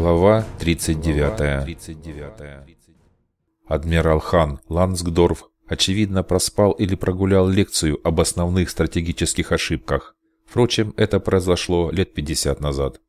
Глава 39. Адмирал Хан Лансгдорф очевидно проспал или прогулял лекцию об основных стратегических ошибках. Впрочем, это произошло лет 50 назад.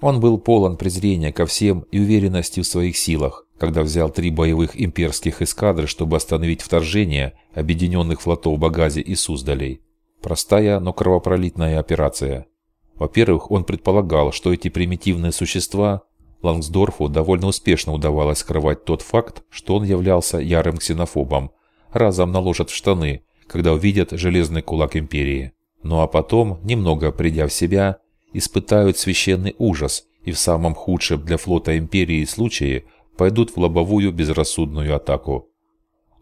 Он был полон презрения ко всем и уверенности в своих силах, когда взял три боевых имперских эскадры, чтобы остановить вторжение объединенных флотов Багази и Суздалей. Простая, но кровопролитная операция. Во-первых, он предполагал, что эти примитивные существа Лангсдорфу довольно успешно удавалось скрывать тот факт, что он являлся ярым ксенофобом. Разом наложат в штаны, когда увидят железный кулак империи. Ну а потом, немного придя в себя, испытают священный ужас и в самом худшем для флота империи случае пойдут в лобовую безрассудную атаку.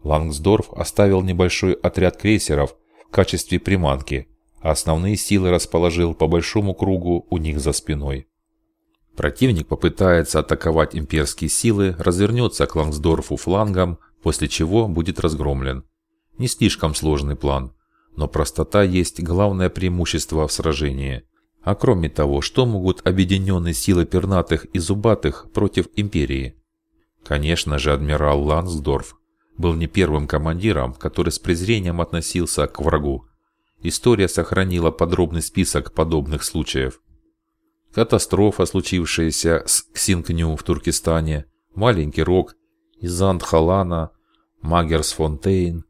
Лангсдорф оставил небольшой отряд крейсеров в качестве приманки, а основные силы расположил по большому кругу у них за спиной. Противник попытается атаковать имперские силы, развернется к Лангсдорфу флангом, после чего будет разгромлен. Не слишком сложный план, но простота есть главное преимущество в сражении. А кроме того, что могут объединенные силы пернатых и зубатых против империи? Конечно же, адмирал Лансдорф был не первым командиром, который с презрением относился к врагу. История сохранила подробный список подобных случаев. Катастрофа, случившаяся с Ксинкню в Туркестане, Маленький Рог, Изанд-Халана, Магерсфонтейн,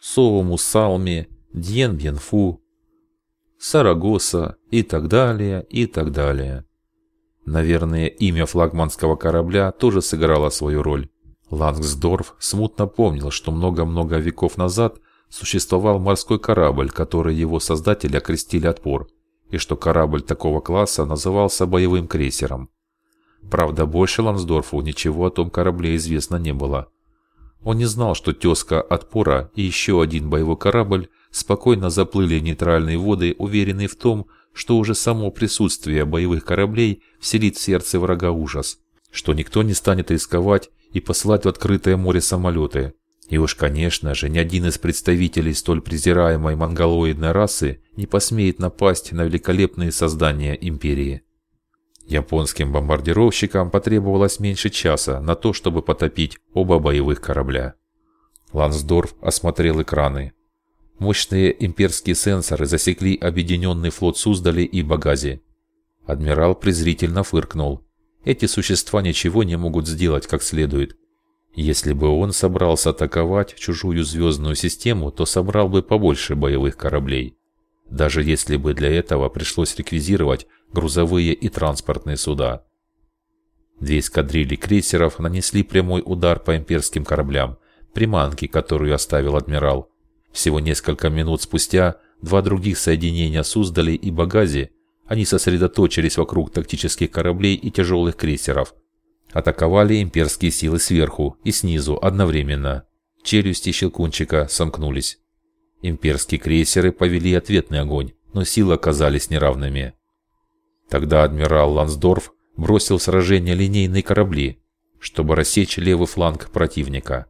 Сову-Мусалми, Дьен-Бьенфу, Сарагоса и так далее, и так далее. Наверное, имя флагманского корабля тоже сыграло свою роль. Лангсдорф смутно помнил, что много-много веков назад существовал морской корабль, который его создатели окрестили «Отпор», и что корабль такого класса назывался боевым крейсером. Правда, больше Лансдорфу ничего о том корабле известно не было. Он не знал, что тезка «Отпора» и еще один боевой корабль спокойно заплыли в нейтральные воды, уверенные в том, что уже само присутствие боевых кораблей вселит в сердце врага ужас, что никто не станет рисковать и посылать в открытое море самолеты, и уж, конечно же, ни один из представителей столь презираемой монголоидной расы не посмеет напасть на великолепные создания империи. Японским бомбардировщикам потребовалось меньше часа на то, чтобы потопить оба боевых корабля. Лансдорф осмотрел экраны. Мощные имперские сенсоры засекли объединенный флот Суздали и Багази. Адмирал презрительно фыркнул. Эти существа ничего не могут сделать как следует. Если бы он собрался атаковать чужую звездную систему, то собрал бы побольше боевых кораблей. Даже если бы для этого пришлось реквизировать грузовые и транспортные суда. Две эскадрильи крейсеров нанесли прямой удар по имперским кораблям, приманки, которую оставил адмирал. Всего несколько минут спустя два других соединения Суздали и Багази, они сосредоточились вокруг тактических кораблей и тяжелых крейсеров, Атаковали имперские силы сверху и снизу одновременно. Челюсти Щелкунчика сомкнулись. Имперские крейсеры повели ответный огонь, но силы оказались неравными. Тогда адмирал Лансдорф бросил в сражение линейные корабли, чтобы рассечь левый фланг противника.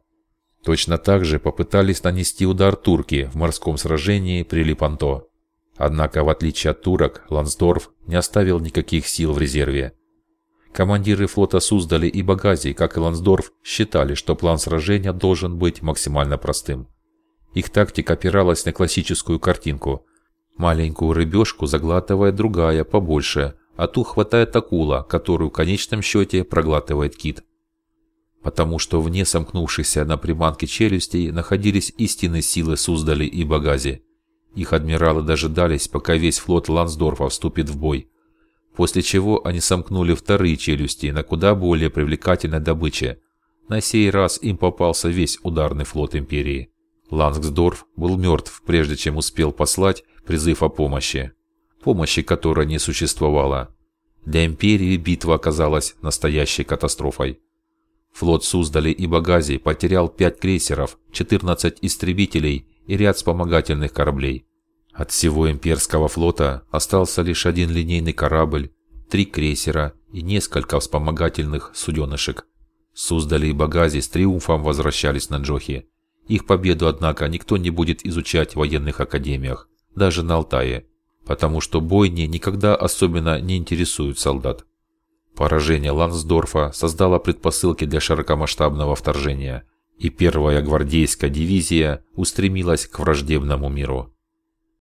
Точно так же попытались нанести удар турки в морском сражении при Липанто. Однако, в отличие от турок, Лансдорф не оставил никаких сил в резерве. Командиры флота Суздали и Багази, как и Лансдорф, считали, что план сражения должен быть максимально простым. Их тактика опиралась на классическую картинку. Маленькую рыбешку заглатывает другая, побольше, а ту хватает акула, которую в конечном счете проглатывает кит. Потому что вне сомкнувшихся на приманке челюстей находились истинные силы Суздали и Багази. Их адмиралы дожидались, пока весь флот Лансдорфа вступит в бой после чего они сомкнули вторые челюсти на куда более привлекательной добыче. На сей раз им попался весь ударный флот Империи. Лангсдорф был мертв, прежде чем успел послать призыв о помощи. Помощи, которой не существовало. Для Империи битва оказалась настоящей катастрофой. Флот Суздали и Багази потерял 5 крейсеров, 14 истребителей и ряд вспомогательных кораблей. От всего имперского флота остался лишь один линейный корабль, три крейсера и несколько вспомогательных суденышек. Суздали и Багази с триумфом возвращались на Джохи. Их победу, однако, никто не будет изучать в военных академиях, даже на Алтае, потому что бойни никогда особенно не интересуют солдат. Поражение Лансдорфа создало предпосылки для широкомасштабного вторжения, и первая гвардейская дивизия устремилась к враждебному миру.